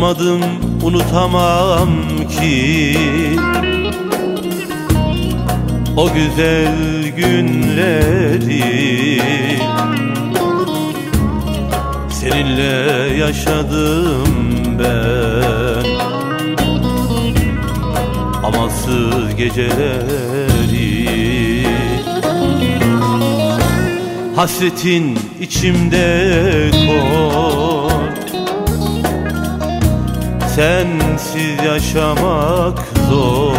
Unutmadım, unutamam ki. O güzel günleri Seninle yaşadım ben. Amansız geceleri Hasretin içimde kor Sensiz yaşamak zor.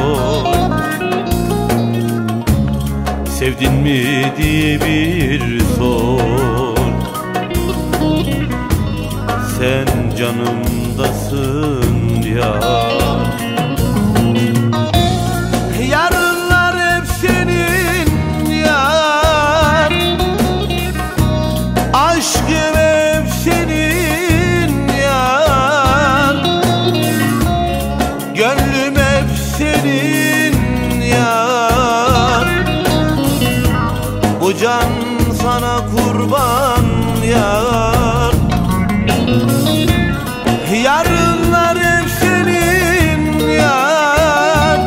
Sevdin mi diye bir sor. Sen canımdasın ya can sana kurban yar. Yarınlar hep senin yar.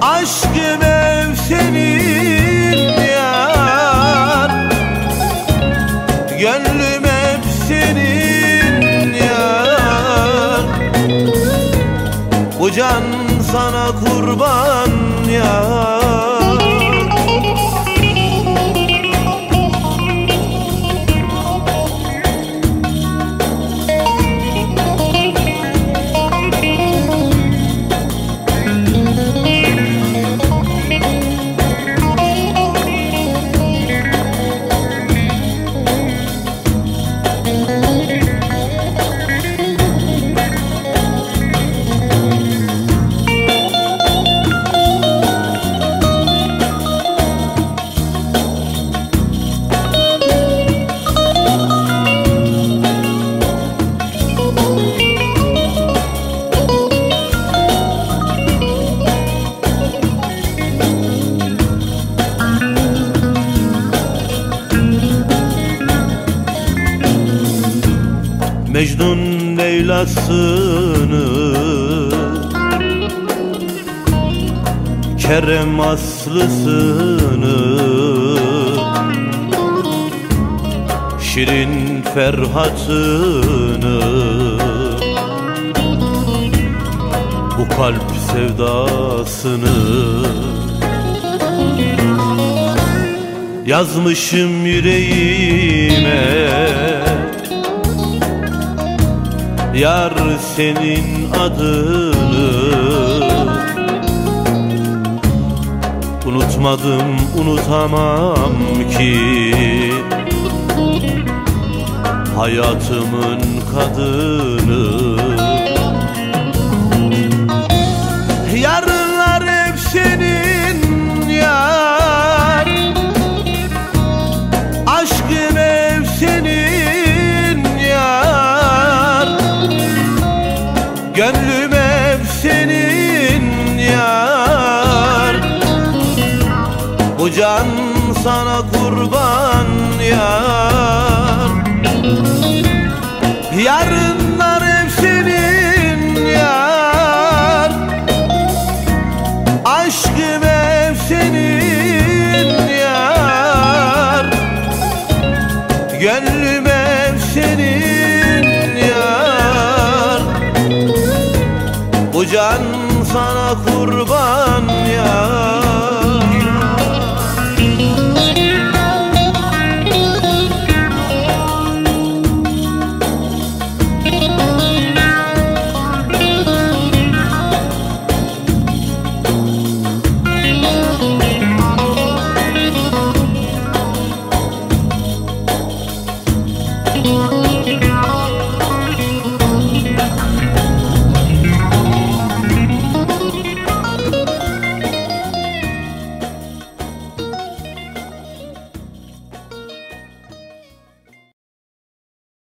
Aşkım hep senin yar. Gönlüm hep senin yar. Bu can sana kurban yar Mecnun Leyla'sını Kerem Aslısını Şirin Ferhat'ını Bu kalp sevdasını Yazmışım yüreğime Yar senin adını Unutmadım unutamam ki. Hayatımın kadını Gönlüm hep senin yar. Bu can Bu can sana kurban ya.